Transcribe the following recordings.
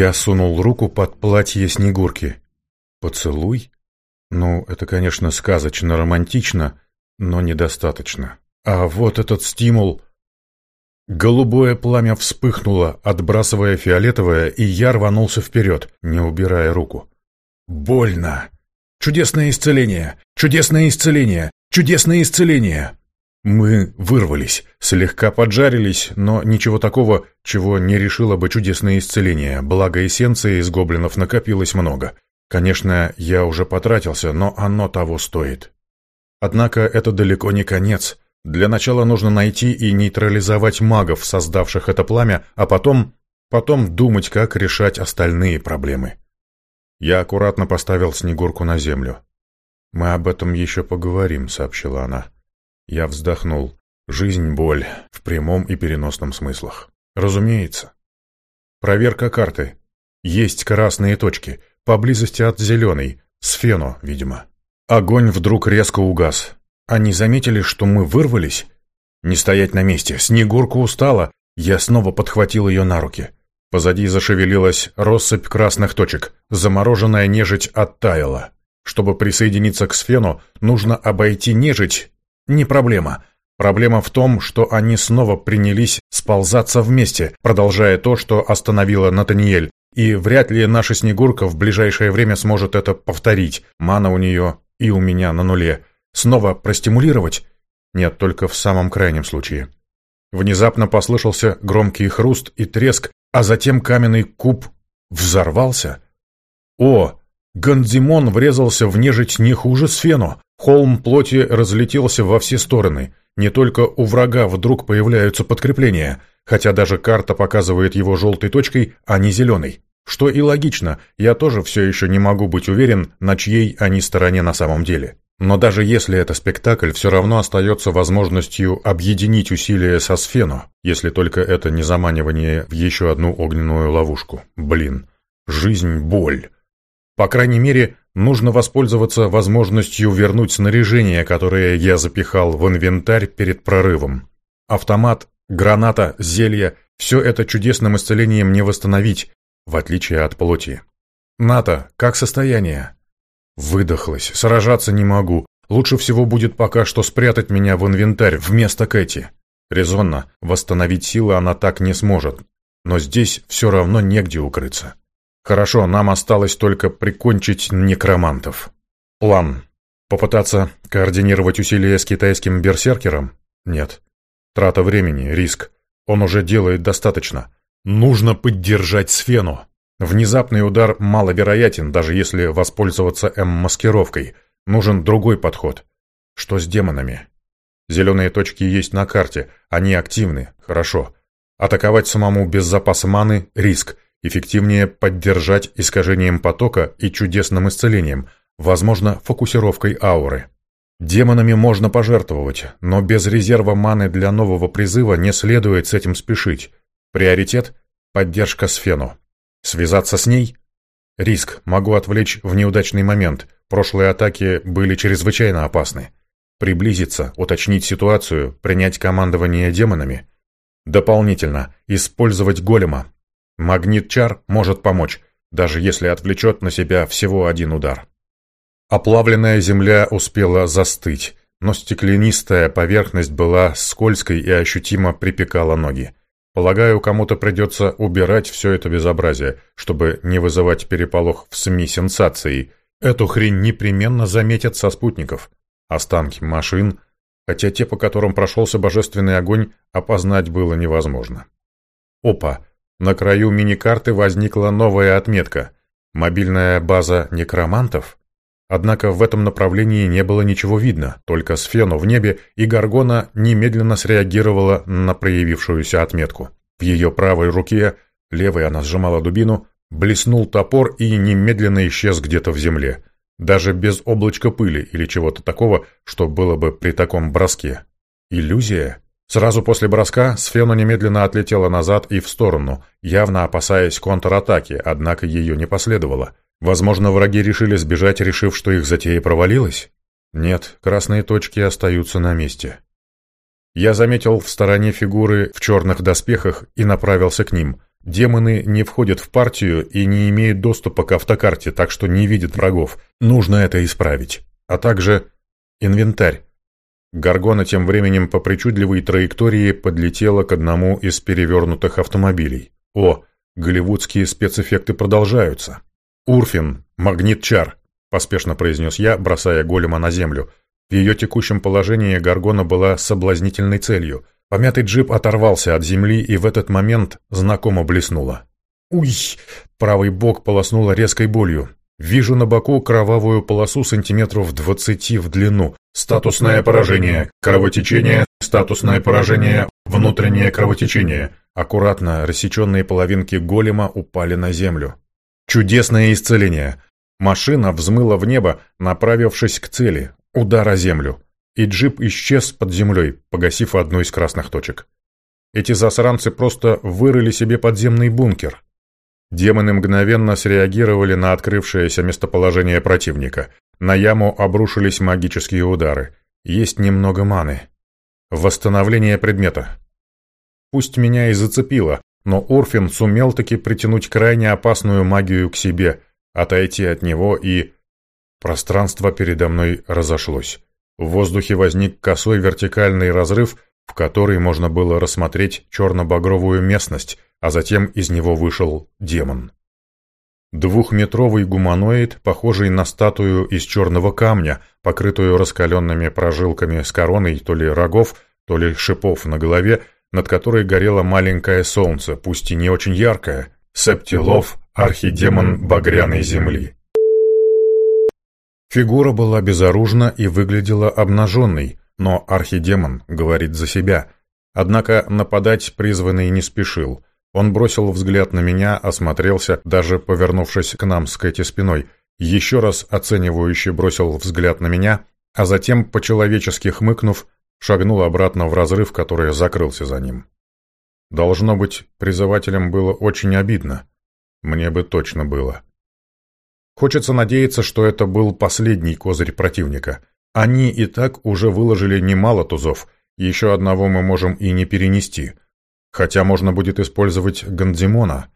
Я сунул руку под платье Снегурки. Поцелуй? Ну, это, конечно, сказочно романтично, но недостаточно. А вот этот стимул... Голубое пламя вспыхнуло, отбрасывая фиолетовое, и я рванулся вперед, не убирая руку. Больно. Чудесное исцеление! Чудесное исцеление! Чудесное исцеление! Мы вырвались, слегка поджарились, но ничего такого, чего не решило бы чудесное исцеление, благо эссенции из гоблинов накопилось много. Конечно, я уже потратился, но оно того стоит. Однако это далеко не конец. Для начала нужно найти и нейтрализовать магов, создавших это пламя, а потом... потом думать, как решать остальные проблемы. Я аккуратно поставил Снегурку на землю. «Мы об этом еще поговорим», — сообщила она. Я вздохнул. Жизнь — боль, в прямом и переносном смыслах. Разумеется. Проверка карты. Есть красные точки, поблизости от зеленой, с фено, видимо. Огонь вдруг резко угас. Они заметили, что мы вырвались? Не стоять на месте. Снегурка устала. Я снова подхватил ее на руки. Позади зашевелилась россыпь красных точек. Замороженная нежить оттаяла. Чтобы присоединиться к Сфену, нужно обойти нежить не проблема. Проблема в том, что они снова принялись сползаться вместе, продолжая то, что остановила Натаниэль. И вряд ли наша Снегурка в ближайшее время сможет это повторить. Мана у нее и у меня на нуле. Снова простимулировать? Нет, только в самом крайнем случае. Внезапно послышался громкий хруст и треск, а затем каменный куб взорвался. О, Гандимон врезался в нежить не хуже Сфену. Холм плоти разлетелся во все стороны. Не только у врага вдруг появляются подкрепления, хотя даже карта показывает его желтой точкой, а не зеленой. Что и логично, я тоже все еще не могу быть уверен, на чьей они стороне на самом деле. Но даже если это спектакль, все равно остается возможностью объединить усилия со Сфено, если только это не заманивание в еще одну огненную ловушку. Блин, жизнь – боль. По крайней мере, нужно воспользоваться возможностью вернуть снаряжение, которое я запихал в инвентарь перед прорывом. Автомат, граната, зелье – все это чудесным исцелением не восстановить, в отличие от плоти. «Ната, как состояние?» Выдохлась, сражаться не могу. Лучше всего будет пока что спрятать меня в инвентарь вместо Кэти. Резонно, восстановить силы она так не сможет. Но здесь все равно негде укрыться. Хорошо, нам осталось только прикончить некромантов. План. Попытаться координировать усилия с китайским берсеркером? Нет. Трата времени, риск. Он уже делает достаточно. Нужно поддержать Сфену. Внезапный удар маловероятен, даже если воспользоваться М-маскировкой. Нужен другой подход. Что с демонами? Зеленые точки есть на карте. Они активны. Хорошо. Атаковать самому без запаса маны – риск – Эффективнее поддержать искажением потока и чудесным исцелением, возможно, фокусировкой ауры. Демонами можно пожертвовать, но без резерва маны для нового призыва не следует с этим спешить. Приоритет – поддержка Сфену. Связаться с ней? Риск. Могу отвлечь в неудачный момент. Прошлые атаки были чрезвычайно опасны. Приблизиться, уточнить ситуацию, принять командование демонами. Дополнительно. Использовать голема. Магнит-чар может помочь, даже если отвлечет на себя всего один удар. Оплавленная земля успела застыть, но стеклянистая поверхность была скользкой и ощутимо припекала ноги. Полагаю, кому-то придется убирать все это безобразие, чтобы не вызывать переполох в СМИ сенсацией. Эту хрень непременно заметят со спутников. Останки машин, хотя те, по которым прошелся божественный огонь, опознать было невозможно. Опа! На краю мини-карты возникла новая отметка – мобильная база некромантов. Однако в этом направлении не было ничего видно, только сфену в небе, и Гаргона немедленно среагировала на проявившуюся отметку. В ее правой руке, левой она сжимала дубину, блеснул топор и немедленно исчез где-то в земле. Даже без облачка пыли или чего-то такого, что было бы при таком броске. Иллюзия? Сразу после броска Сфена немедленно отлетела назад и в сторону, явно опасаясь контратаки, однако ее не последовало. Возможно, враги решили сбежать, решив, что их затея провалилась? Нет, красные точки остаются на месте. Я заметил в стороне фигуры в черных доспехах и направился к ним. Демоны не входят в партию и не имеют доступа к автокарте, так что не видят врагов. Нужно это исправить. А также инвентарь. Гаргона тем временем по причудливой траектории подлетела к одному из перевернутых автомобилей. О, голливудские спецэффекты продолжаются. «Урфин, магнит-чар», — поспешно произнес я, бросая голема на землю. В ее текущем положении Гаргона была соблазнительной целью. Помятый джип оторвался от земли, и в этот момент знакомо блеснуло. «Уй!» — правый бок полоснуло резкой болью. Вижу на боку кровавую полосу сантиметров двадцати в длину. Статусное поражение. Кровотечение. Статусное поражение. Внутреннее кровотечение. Аккуратно рассеченные половинки голема упали на землю. Чудесное исцеление. Машина взмыла в небо, направившись к цели. Удар о землю. И джип исчез под землей, погасив одну из красных точек. Эти засранцы просто вырыли себе подземный бункер. Демоны мгновенно среагировали на открывшееся местоположение противника. На яму обрушились магические удары. Есть немного маны. Восстановление предмета. Пусть меня и зацепило, но Орфин сумел таки притянуть крайне опасную магию к себе, отойти от него и... Пространство передо мной разошлось. В воздухе возник косой вертикальный разрыв, в который можно было рассмотреть черно-багровую местность, а затем из него вышел демон. Двухметровый гуманоид, похожий на статую из черного камня, покрытую раскаленными прожилками с короной то ли рогов, то ли шипов на голове, над которой горело маленькое солнце, пусть и не очень яркое, Септилов, архидемон багряной земли. Фигура была безоружна и выглядела обнаженной, но архидемон говорит за себя. Однако нападать призванный не спешил. Он бросил взгляд на меня, осмотрелся, даже повернувшись к нам с Кэти спиной, еще раз оценивающе бросил взгляд на меня, а затем, по-человечески хмыкнув, шагнул обратно в разрыв, который закрылся за ним. Должно быть, призывателям было очень обидно. Мне бы точно было. Хочется надеяться, что это был последний козырь противника. Они и так уже выложили немало тузов, еще одного мы можем и не перенести — Хотя можно будет использовать Гандимона.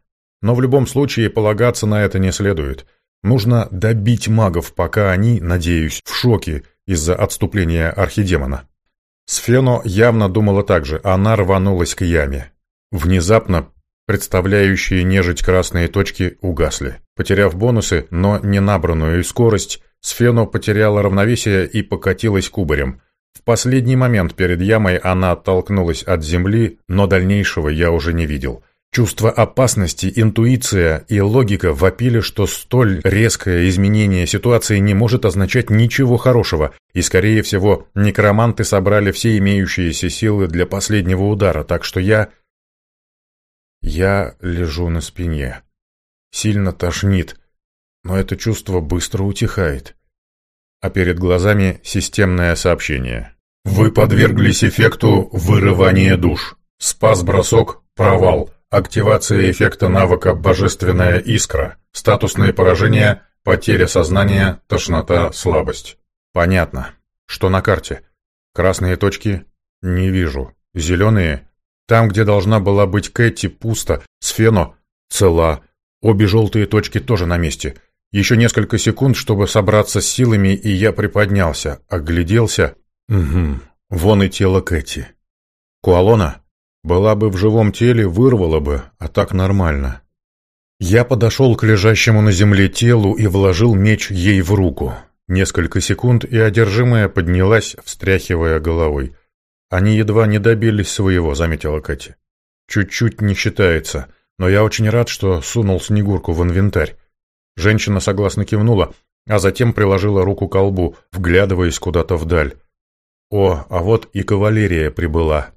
Но в любом случае полагаться на это не следует. Нужно добить магов, пока они, надеюсь, в шоке из-за отступления архидемона. Сфено явно думала так же, она рванулась к яме. Внезапно представляющие нежить красные точки угасли. Потеряв бонусы, но не набранную скорость, Сфено потеряла равновесие и покатилась кубарем. В последний момент перед ямой она оттолкнулась от земли, но дальнейшего я уже не видел. Чувство опасности, интуиция и логика вопили, что столь резкое изменение ситуации не может означать ничего хорошего, и, скорее всего, некроманты собрали все имеющиеся силы для последнего удара, так что я... Я лежу на спине. Сильно тошнит, но это чувство быстро утихает а перед глазами системное сообщение. Вы подверглись эффекту вырывания душ. Спас-бросок, провал. Активация эффекта навыка «Божественная искра». Статусное поражение, потеря сознания, тошнота, слабость. Понятно. Что на карте? Красные точки? Не вижу. Зеленые? Там, где должна была быть Кэти, пусто. Сфено? Цела. Обе желтые точки тоже на месте. Еще несколько секунд, чтобы собраться с силами, и я приподнялся, огляделся. Угу, вон и тело Кэти. Куалона? Была бы в живом теле, вырвала бы, а так нормально. Я подошел к лежащему на земле телу и вложил меч ей в руку. Несколько секунд, и одержимая поднялась, встряхивая головой. Они едва не добились своего, заметила Кэти. Чуть-чуть не считается, но я очень рад, что сунул Снегурку в инвентарь. Женщина согласно кивнула, а затем приложила руку к колбу, вглядываясь куда-то вдаль. О, а вот и кавалерия прибыла.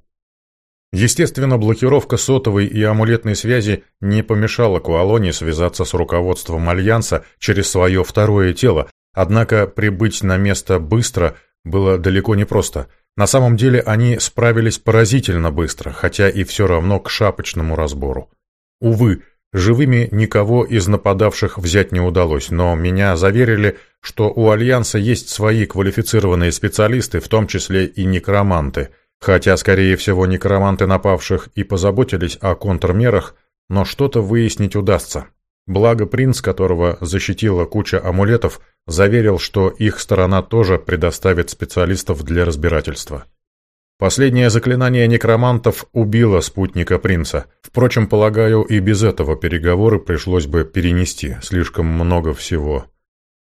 Естественно, блокировка сотовой и амулетной связи не помешала Куалоне связаться с руководством Альянса через свое второе тело, однако прибыть на место быстро было далеко не просто. На самом деле они справились поразительно быстро, хотя и все равно к шапочному разбору. Увы, Живыми никого из нападавших взять не удалось, но меня заверили, что у Альянса есть свои квалифицированные специалисты, в том числе и некроманты. Хотя, скорее всего, некроманты напавших и позаботились о контрмерах, но что-то выяснить удастся. Благо принц, которого защитила куча амулетов, заверил, что их сторона тоже предоставит специалистов для разбирательства. Последнее заклинание некромантов убило спутника принца. Впрочем, полагаю, и без этого переговоры пришлось бы перенести, слишком много всего.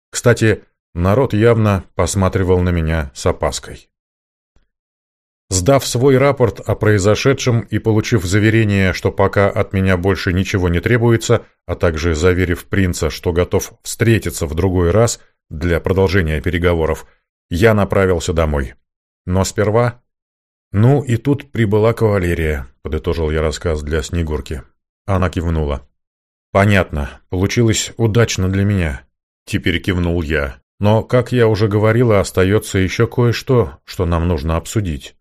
Кстати, народ явно посматривал на меня с опаской. Сдав свой рапорт о произошедшем и получив заверение, что пока от меня больше ничего не требуется, а также заверив принца, что готов встретиться в другой раз для продолжения переговоров, я направился домой. Но сперва... «Ну, и тут прибыла кавалерия», — подытожил я рассказ для Снегурки. Она кивнула. «Понятно. Получилось удачно для меня». Теперь кивнул я. «Но, как я уже говорила, остается еще кое-что, что нам нужно обсудить».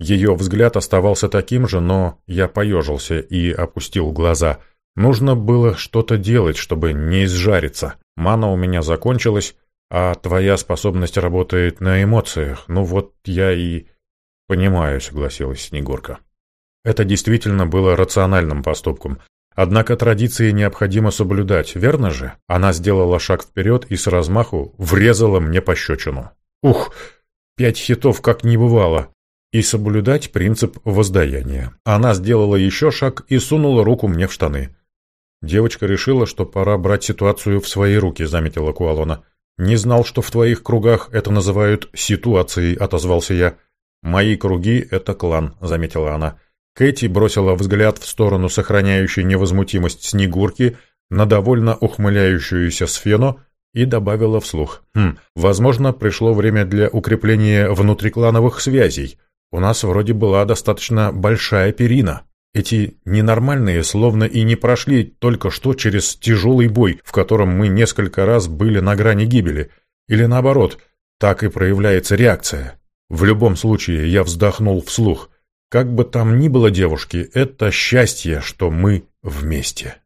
Ее взгляд оставался таким же, но я поежился и опустил глаза. Нужно было что-то делать, чтобы не изжариться. Мана у меня закончилась, а твоя способность работает на эмоциях. Ну вот я и... «Понимаю», — согласилась Снегурка. Это действительно было рациональным поступком. Однако традиции необходимо соблюдать, верно же? Она сделала шаг вперед и с размаху врезала мне пощечину. Ух, пять хитов как не бывало и соблюдать принцип воздаяния. Она сделала еще шаг и сунула руку мне в штаны. Девочка решила, что пора брать ситуацию в свои руки, заметила Куалона. «Не знал, что в твоих кругах это называют ситуацией», — отозвался я. «Мои круги — это клан», — заметила она. Кэти бросила взгляд в сторону сохраняющей невозмутимость Снегурки на довольно ухмыляющуюся Сфену и добавила вслух. «Хм, возможно, пришло время для укрепления внутриклановых связей. У нас вроде была достаточно большая перина. Эти ненормальные словно и не прошли только что через тяжелый бой, в котором мы несколько раз были на грани гибели. Или наоборот, так и проявляется реакция. В любом случае, я вздохнул вслух. Как бы там ни было девушки, это счастье, что мы вместе.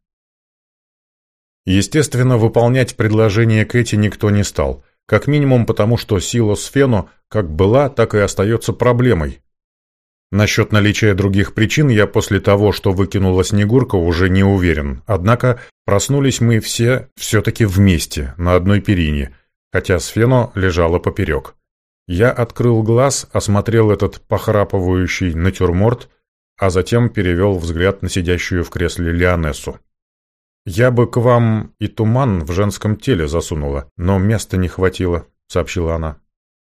Естественно, выполнять предложение Кэти никто не стал. Как минимум потому, что сила Сфену как была, так и остается проблемой. Насчет наличия других причин я после того, что выкинула Снегурка, уже не уверен. Однако проснулись мы все все-таки вместе, на одной перине, хотя Сфено лежала поперек. Я открыл глаз, осмотрел этот похрапывающий натюрморт, а затем перевел взгляд на сидящую в кресле Лионессу. «Я бы к вам и туман в женском теле засунула, но места не хватило», — сообщила она.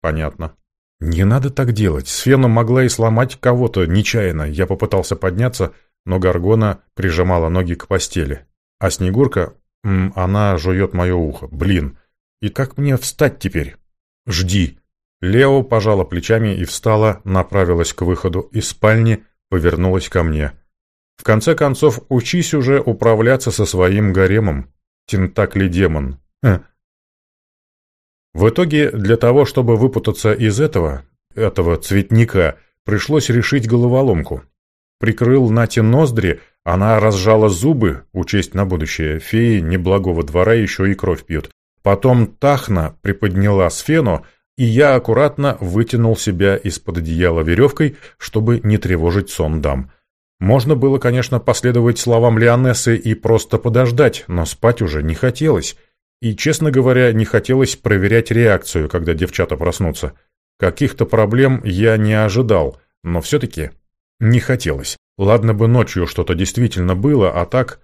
«Понятно». «Не надо так делать. Сфена могла и сломать кого-то нечаянно. Я попытался подняться, но Гаргона прижимала ноги к постели. А Снегурка... М, она жует мое ухо. Блин. И как мне встать теперь? Жди». Лео пожала плечами и встала, направилась к выходу из спальни, повернулась ко мне. В конце концов, учись уже управляться со своим гаремом. Тентакли демон. Хм. В итоге, для того, чтобы выпутаться из этого, этого цветника, пришлось решить головоломку. Прикрыл Нати ноздри, она разжала зубы, учесть на будущее, феи неблагого двора еще и кровь пьют. Потом Тахна приподняла сфену, и я аккуратно вытянул себя из-под одеяла веревкой, чтобы не тревожить сон дам. Можно было, конечно, последовать словам Лионессы и просто подождать, но спать уже не хотелось. И, честно говоря, не хотелось проверять реакцию, когда девчата проснутся. Каких-то проблем я не ожидал, но все-таки не хотелось. Ладно бы ночью что-то действительно было, а так...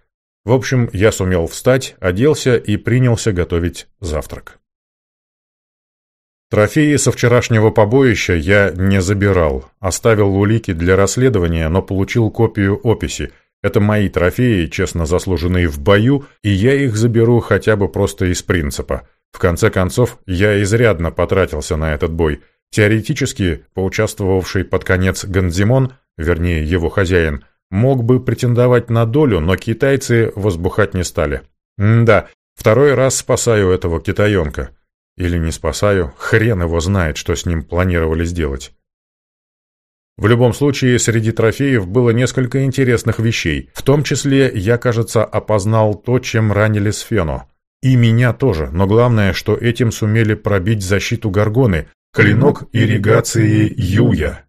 В общем, я сумел встать, оделся и принялся готовить завтрак. Трофеи со вчерашнего побоища я не забирал. Оставил улики для расследования, но получил копию описи. Это мои трофеи, честно заслуженные в бою, и я их заберу хотя бы просто из принципа. В конце концов, я изрядно потратился на этот бой. Теоретически, поучаствовавший под конец Ганзимон, вернее его хозяин, мог бы претендовать на долю, но китайцы возбухать не стали. М да, второй раз спасаю этого китаенка. Или не спасаю, хрен его знает, что с ним планировали сделать. В любом случае, среди трофеев было несколько интересных вещей. В том числе, я, кажется, опознал то, чем ранили Сфену. И меня тоже, но главное, что этим сумели пробить защиту Гаргоны. Клинок ирригации Юя.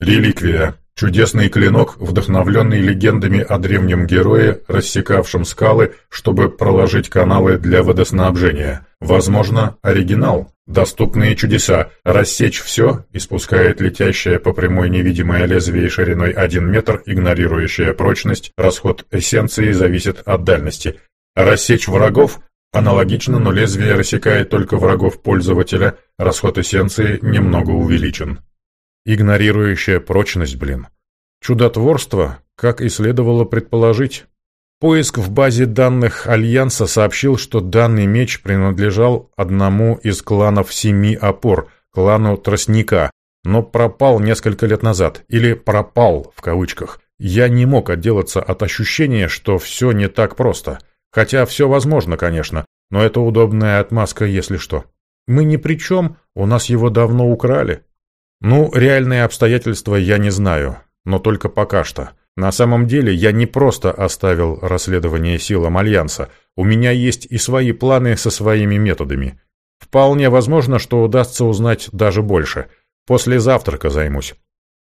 Реликвия. Чудесный клинок, вдохновленный легендами о древнем герое, рассекавшем скалы, чтобы проложить каналы для водоснабжения. Возможно, оригинал. Доступные чудеса. Рассечь все, испускает летящее по прямой невидимое лезвие шириной 1 метр, игнорирующее прочность. Расход эссенции зависит от дальности. Рассечь врагов. Аналогично, но лезвие рассекает только врагов пользователя. Расход эссенции немного увеличен. Игнорирующая прочность, блин. Чудотворство, как и следовало предположить. Поиск в базе данных Альянса сообщил, что данный меч принадлежал одному из кланов Семи Опор, клану Тростника, но пропал несколько лет назад, или «пропал» в кавычках. Я не мог отделаться от ощущения, что все не так просто. Хотя все возможно, конечно, но это удобная отмазка, если что. Мы ни при чем, у нас его давно украли. Ну, реальные обстоятельства я не знаю, но только пока что. На самом деле я не просто оставил расследование силам Альянса, у меня есть и свои планы со своими методами. Вполне возможно, что удастся узнать даже больше. После завтрака займусь.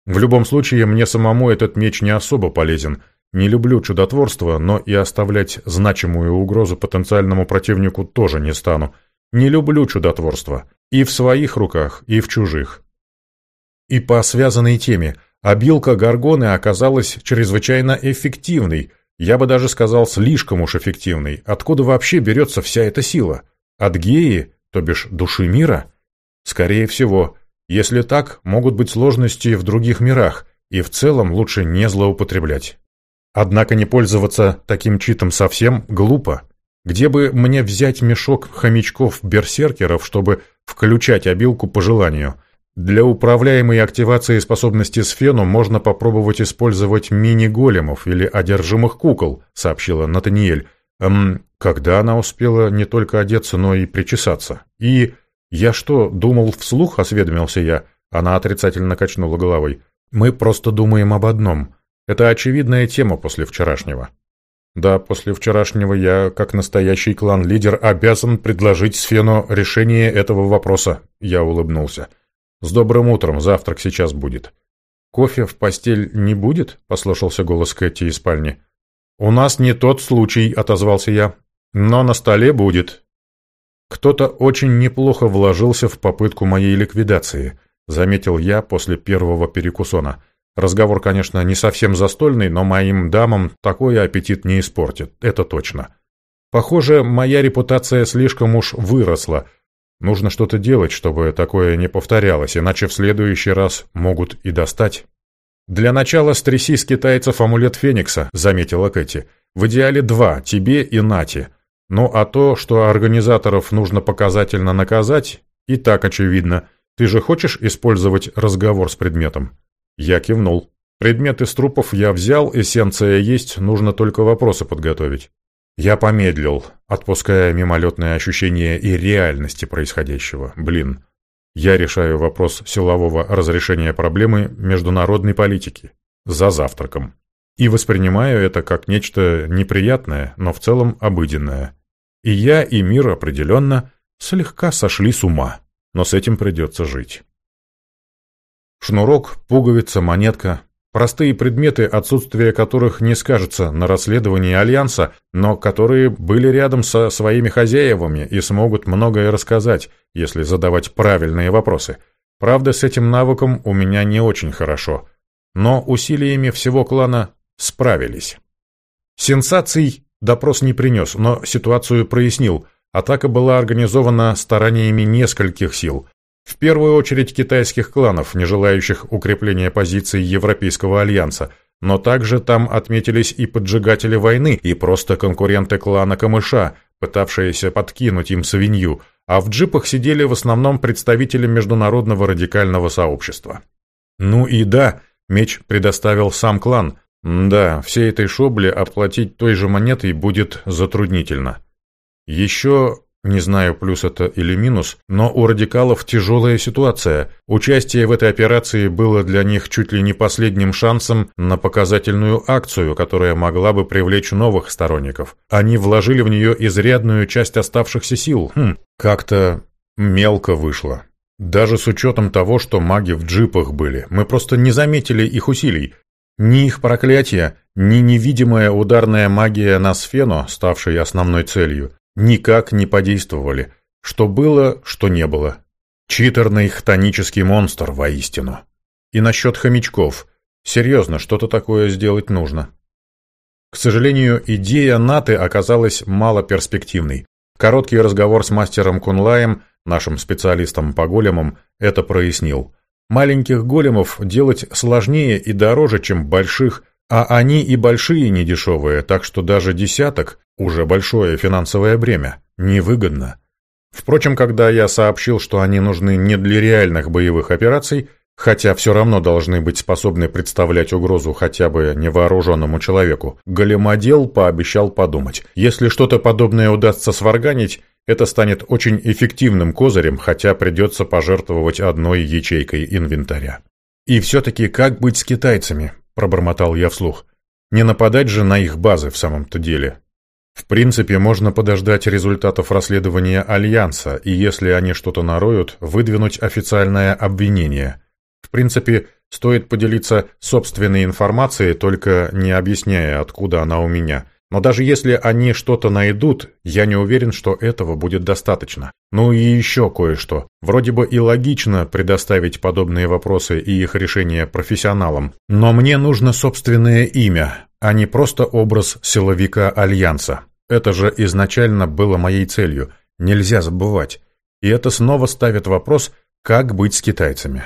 В любом случае, мне самому этот меч не особо полезен. Не люблю чудотворство, но и оставлять значимую угрозу потенциальному противнику тоже не стану. Не люблю чудотворство. И в своих руках, и в чужих. И по связанной теме, обилка Гаргоны оказалась чрезвычайно эффективной, я бы даже сказал, слишком уж эффективной. Откуда вообще берется вся эта сила? От геи, то бишь души мира? Скорее всего. Если так, могут быть сложности в других мирах, и в целом лучше не злоупотреблять. Однако не пользоваться таким читом совсем глупо. Где бы мне взять мешок хомячков-берсеркеров, чтобы включать обилку по желанию – для управляемой активации способности Сфену можно попробовать использовать мини-големов или одержимых кукол, сообщила Натаниэль. Эм, когда она успела не только одеться, но и причесаться? И... Я что, думал вслух, осведомился я? Она отрицательно качнула головой. Мы просто думаем об одном. Это очевидная тема после вчерашнего. Да, после вчерашнего я, как настоящий клан-лидер, обязан предложить Сфену решение этого вопроса. Я улыбнулся. «С добрым утром, завтрак сейчас будет». «Кофе в постель не будет?» — послышался голос Кэти из спальни. «У нас не тот случай», — отозвался я. «Но на столе будет». «Кто-то очень неплохо вложился в попытку моей ликвидации», — заметил я после первого перекусона. Разговор, конечно, не совсем застольный, но моим дамам такой аппетит не испортит, это точно. Похоже, моя репутация слишком уж выросла — Нужно что-то делать, чтобы такое не повторялось, иначе в следующий раз могут и достать. «Для начала стряси с китайцев амулет Феникса», — заметила Кэти. «В идеале два, тебе и Нати. Ну а то, что организаторов нужно показательно наказать, и так очевидно. Ты же хочешь использовать разговор с предметом?» Я кивнул. Предмет из трупов я взял, эссенция есть, нужно только вопросы подготовить. Я помедлил, отпуская мимолетное ощущение и реальности происходящего. Блин, я решаю вопрос силового разрешения проблемы международной политики. За завтраком. И воспринимаю это как нечто неприятное, но в целом обыденное. И я, и мир определенно слегка сошли с ума, но с этим придется жить. Шнурок, пуговица, монетка Простые предметы, отсутствие которых не скажется на расследовании Альянса, но которые были рядом со своими хозяевами и смогут многое рассказать, если задавать правильные вопросы. Правда, с этим навыком у меня не очень хорошо. Но усилиями всего клана справились. Сенсаций допрос не принес, но ситуацию прояснил. Атака была организована стараниями нескольких сил. В первую очередь китайских кланов, не желающих укрепления позиций Европейского альянса, но также там отметились и поджигатели войны, и просто конкуренты клана Камыша, пытавшиеся подкинуть им свинью, а в джипах сидели в основном представители международного радикального сообщества. Ну и да, меч предоставил сам клан. Да, всей этой шобле оплатить той же монетой будет затруднительно. Еще не знаю, плюс это или минус, но у радикалов тяжелая ситуация. Участие в этой операции было для них чуть ли не последним шансом на показательную акцию, которая могла бы привлечь новых сторонников. Они вложили в нее изрядную часть оставшихся сил. Хм, как-то мелко вышло. Даже с учетом того, что маги в джипах были, мы просто не заметили их усилий. Ни их проклятие, ни невидимая ударная магия на Сфену, ставшей основной целью, никак не подействовали. Что было, что не было. Читерный хтонический монстр, воистину. И насчет хомячков. Серьезно, что-то такое сделать нужно. К сожалению, идея Наты оказалась малоперспективной. Короткий разговор с мастером Кунлаем, нашим специалистом по големам, это прояснил. Маленьких големов делать сложнее и дороже, чем больших, а они и большие недешевые, так что даже десяток – уже большое финансовое бремя, невыгодно. Впрочем, когда я сообщил, что они нужны не для реальных боевых операций, хотя все равно должны быть способны представлять угрозу хотя бы невооруженному человеку, големодел пообещал подумать. Если что-то подобное удастся сварганить, это станет очень эффективным козырем, хотя придется пожертвовать одной ячейкой инвентаря. «И все-таки как быть с китайцами?» – пробормотал я вслух. «Не нападать же на их базы в самом-то деле». В принципе, можно подождать результатов расследования Альянса, и если они что-то нароют, выдвинуть официальное обвинение. В принципе, стоит поделиться собственной информацией, только не объясняя, откуда она у меня – но даже если они что-то найдут, я не уверен, что этого будет достаточно. Ну и еще кое-что. Вроде бы и логично предоставить подобные вопросы и их решения профессионалам. Но мне нужно собственное имя, а не просто образ силовика Альянса. Это же изначально было моей целью. Нельзя забывать. И это снова ставит вопрос, как быть с китайцами.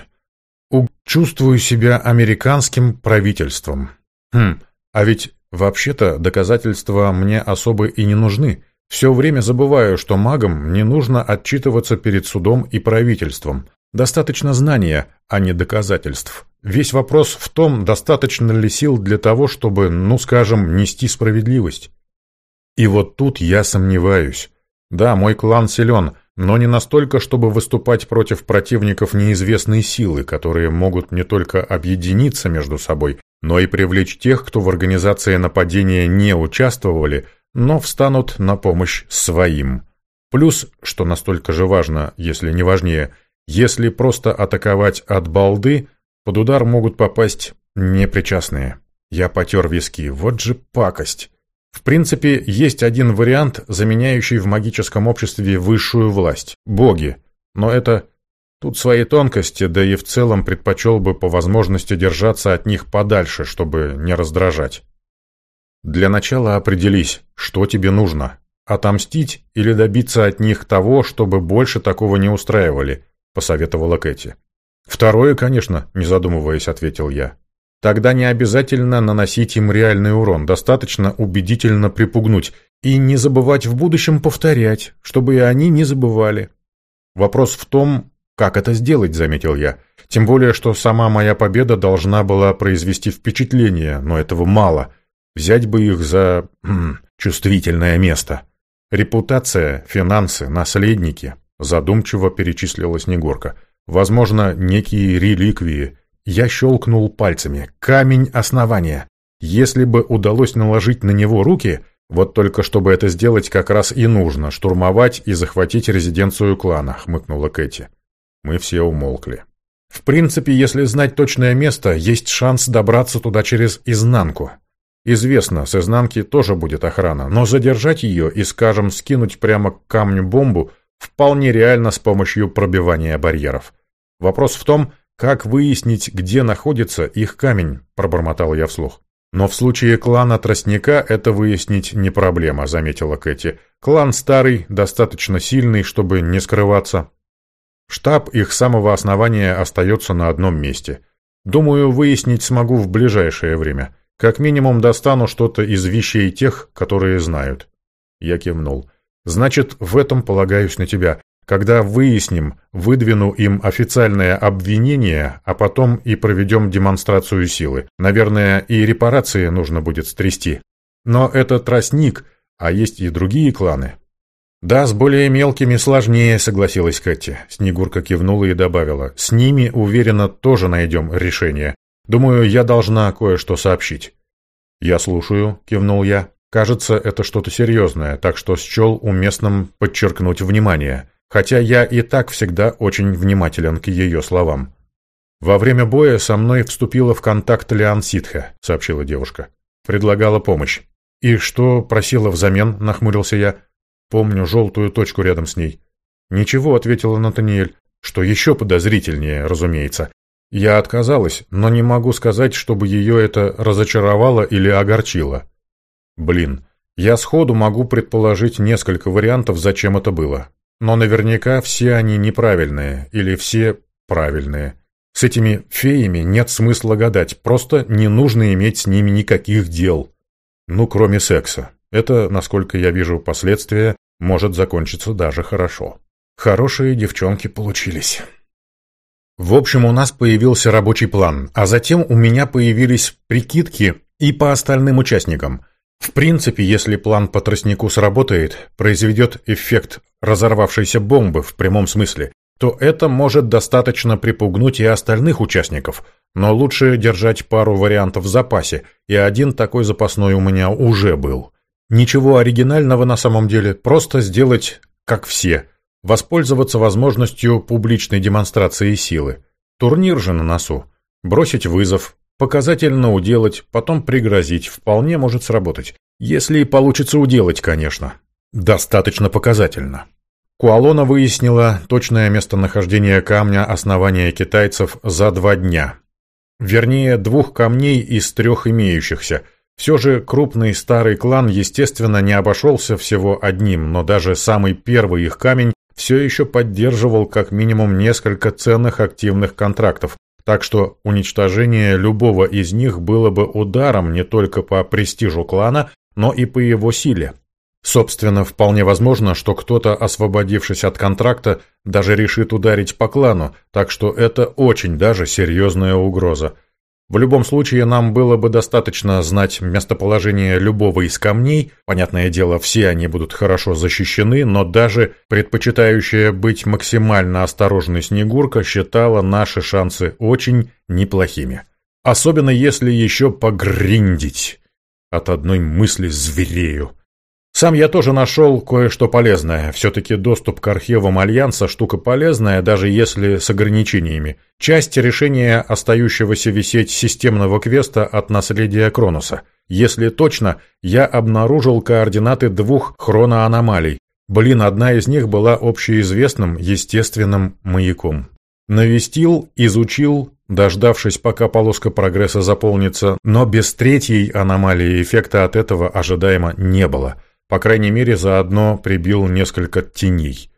Чувствую себя американским правительством. Хм, а ведь Вообще-то доказательства мне особо и не нужны. Все время забываю, что магам не нужно отчитываться перед судом и правительством. Достаточно знания, а не доказательств. Весь вопрос в том, достаточно ли сил для того, чтобы, ну скажем, нести справедливость. И вот тут я сомневаюсь. Да, мой клан силен, но не настолько, чтобы выступать против противников неизвестной силы, которые могут не только объединиться между собой, но и привлечь тех, кто в организации нападения не участвовали, но встанут на помощь своим. Плюс, что настолько же важно, если не важнее, если просто атаковать от балды, под удар могут попасть непричастные. Я потер виски, вот же пакость. В принципе, есть один вариант, заменяющий в магическом обществе высшую власть – боги. Но это Тут свои тонкости, да и в целом предпочел бы по возможности держаться от них подальше, чтобы не раздражать. Для начала определись, что тебе нужно. Отомстить или добиться от них того, чтобы больше такого не устраивали, посоветовала Кэти. Второе, конечно, не задумываясь, ответил я. Тогда не обязательно наносить им реальный урон, достаточно убедительно припугнуть и не забывать в будущем повторять, чтобы и они не забывали. Вопрос в том, «Как это сделать?» – заметил я. «Тем более, что сама моя победа должна была произвести впечатление, но этого мало. Взять бы их за... М, чувствительное место. Репутация, финансы, наследники», – задумчиво перечислила Снегурка. «Возможно, некие реликвии». Я щелкнул пальцами. «Камень основания. Если бы удалось наложить на него руки...» «Вот только чтобы это сделать, как раз и нужно, штурмовать и захватить резиденцию клана», — хмыкнула Кэти. Мы все умолкли. В принципе, если знать точное место, есть шанс добраться туда через изнанку. Известно, с изнанки тоже будет охрана, но задержать ее и, скажем, скинуть прямо к камню бомбу вполне реально с помощью пробивания барьеров. Вопрос в том, как выяснить, где находится их камень, пробормотал я вслух. Но в случае клана Тростника это выяснить не проблема, заметила Кэти. Клан старый, достаточно сильный, чтобы не скрываться. Штаб их самого основания остается на одном месте. Думаю, выяснить смогу в ближайшее время. Как минимум достану что-то из вещей тех, которые знают. Я кивнул. Значит, в этом полагаюсь на тебя. Когда выясним, выдвину им официальное обвинение, а потом и проведем демонстрацию силы. Наверное, и репарации нужно будет стрясти. Но это тростник, а есть и другие кланы. «Да, с более мелкими сложнее», — согласилась Катя. Снегурка кивнула и добавила. «С ними, уверенно, тоже найдем решение. Думаю, я должна кое-что сообщить». «Я слушаю», — кивнул я. «Кажется, это что-то серьезное, так что счел уместным подчеркнуть внимание, хотя я и так всегда очень внимателен к ее словам». «Во время боя со мной вступила в контакт Лиан Ситха», — сообщила девушка. «Предлагала помощь». «И что просила взамен?» — нахмурился я. «Помню желтую точку рядом с ней». «Ничего», — ответила Натаниэль. «Что еще подозрительнее, разумеется. Я отказалась, но не могу сказать, чтобы ее это разочаровало или огорчило». «Блин, я сходу могу предположить несколько вариантов, зачем это было. Но наверняка все они неправильные, или все правильные. С этими феями нет смысла гадать, просто не нужно иметь с ними никаких дел. Ну, кроме секса. Это, насколько я вижу последствия, может закончиться даже хорошо. Хорошие девчонки получились. В общем, у нас появился рабочий план, а затем у меня появились прикидки и по остальным участникам. В принципе, если план по тростнику сработает, произведет эффект разорвавшейся бомбы в прямом смысле, то это может достаточно припугнуть и остальных участников, но лучше держать пару вариантов в запасе, и один такой запасной у меня уже был. Ничего оригинального на самом деле, просто сделать как все, воспользоваться возможностью публичной демонстрации силы. Турнир же на носу. Бросить вызов, показательно уделать, потом пригрозить, вполне может сработать. Если и получится уделать, конечно. Достаточно показательно. Куалона выяснила точное местонахождение камня основания китайцев за два дня. Вернее, двух камней из трех имеющихся. Все же крупный старый клан, естественно, не обошелся всего одним, но даже самый первый их камень все еще поддерживал как минимум несколько ценных активных контрактов, так что уничтожение любого из них было бы ударом не только по престижу клана, но и по его силе. Собственно, вполне возможно, что кто-то, освободившись от контракта, даже решит ударить по клану, так что это очень даже серьезная угроза. В любом случае, нам было бы достаточно знать местоположение любого из камней. Понятное дело, все они будут хорошо защищены, но даже предпочитающая быть максимально осторожной Снегурка считала наши шансы очень неплохими. Особенно если еще погриндить. От одной мысли зверею. Сам я тоже нашел кое-что полезное. Все-таки доступ к архивам Альянса – штука полезная, даже если с ограничениями. Часть решения остающегося висеть системного квеста от наследия Кронуса. Если точно, я обнаружил координаты двух хроноаномалий. Блин, одна из них была общеизвестным естественным маяком. Навестил, изучил, дождавшись, пока полоска прогресса заполнится, но без третьей аномалии эффекта от этого ожидаемо не было – по крайней мере, заодно прибил несколько теней.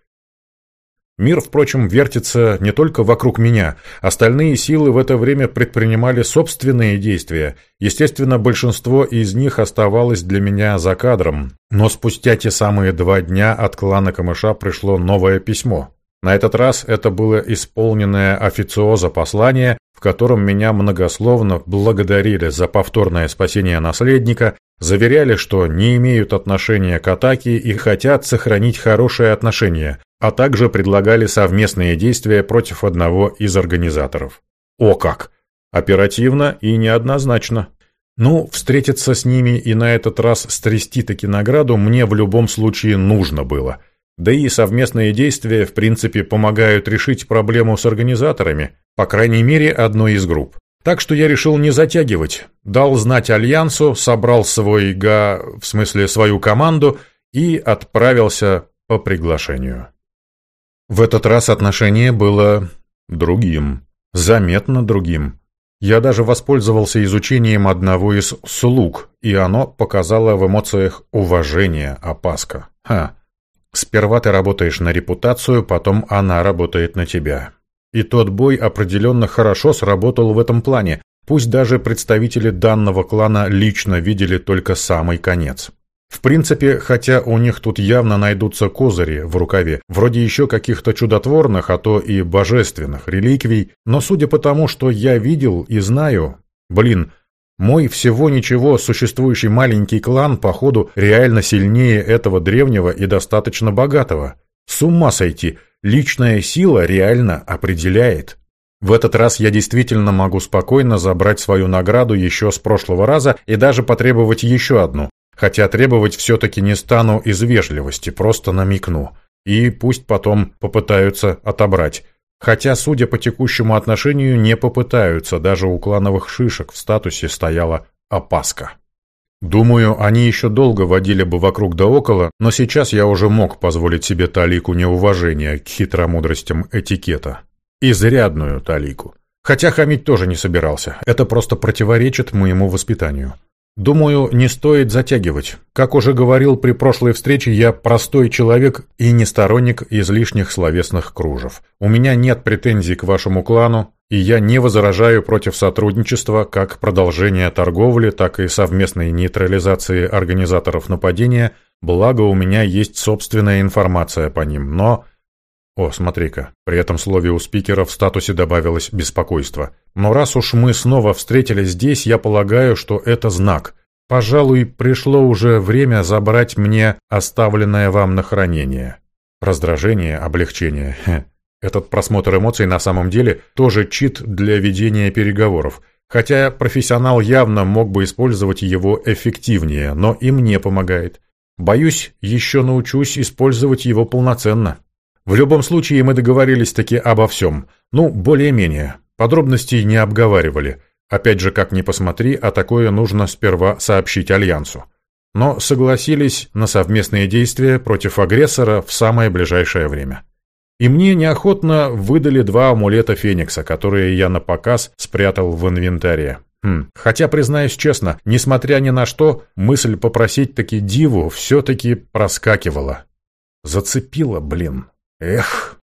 Мир, впрочем, вертится не только вокруг меня. Остальные силы в это время предпринимали собственные действия. Естественно, большинство из них оставалось для меня за кадром. Но спустя те самые два дня от клана Камыша пришло новое письмо. На этот раз это было исполненное официоза послание, в котором меня многословно благодарили за повторное спасение наследника Заверяли, что не имеют отношения к атаке и хотят сохранить хорошие отношения, а также предлагали совместные действия против одного из организаторов. О как! Оперативно и неоднозначно. Ну, встретиться с ними и на этот раз стрясти-таки награду мне в любом случае нужно было. Да и совместные действия, в принципе, помогают решить проблему с организаторами, по крайней мере, одной из групп. Так что я решил не затягивать, дал знать Альянсу, собрал свой га, в смысле свою команду и отправился по приглашению. В этот раз отношение было другим, заметно другим. Я даже воспользовался изучением одного из слуг, и оно показало в эмоциях уважение, опаска. Ха. Сперва ты работаешь на репутацию, потом она работает на тебя. И тот бой определенно хорошо сработал в этом плане, пусть даже представители данного клана лично видели только самый конец. В принципе, хотя у них тут явно найдутся козыри в рукаве, вроде еще каких-то чудотворных, а то и божественных реликвий, но судя по тому, что я видел и знаю, блин, мой всего ничего существующий маленький клан, походу, реально сильнее этого древнего и достаточно богатого. С ума сойти! Личная сила реально определяет. В этот раз я действительно могу спокойно забрать свою награду еще с прошлого раза и даже потребовать еще одну. Хотя требовать все-таки не стану из вежливости, просто намекну. И пусть потом попытаются отобрать. Хотя, судя по текущему отношению, не попытаются, даже у клановых шишек в статусе стояла опаска. Думаю, они еще долго водили бы вокруг да около, но сейчас я уже мог позволить себе талику неуважения к хитромудростям этикета. Изрядную талику. Хотя хамить тоже не собирался, это просто противоречит моему воспитанию. Думаю, не стоит затягивать. Как уже говорил при прошлой встрече, я простой человек и не сторонник излишних словесных кружев. У меня нет претензий к вашему клану, и я не возражаю против сотрудничества как продолжения торговли, так и совместной нейтрализации организаторов нападения, благо у меня есть собственная информация по ним, но... О, смотри-ка, при этом слове у спикера в статусе добавилось беспокойство. Но раз уж мы снова встретились здесь, я полагаю, что это знак. Пожалуй, пришло уже время забрать мне оставленное вам на хранение. Раздражение, облегчение. Этот просмотр эмоций на самом деле тоже чит для ведения переговоров. Хотя профессионал явно мог бы использовать его эффективнее, но и мне помогает. Боюсь, еще научусь использовать его полноценно. В любом случае мы договорились таки обо всем. Ну, более-менее. Подробностей не обговаривали. Опять же, как ни посмотри, а такое нужно сперва сообщить Альянсу. Но согласились на совместные действия против агрессора в самое ближайшее время. И мне неохотно выдали два амулета Феникса, которые я на показ спрятал в инвентаре. Хм. Хотя, признаюсь честно, несмотря ни на что, мысль попросить таки диву все-таки проскакивала. Зацепила, блин. Эх.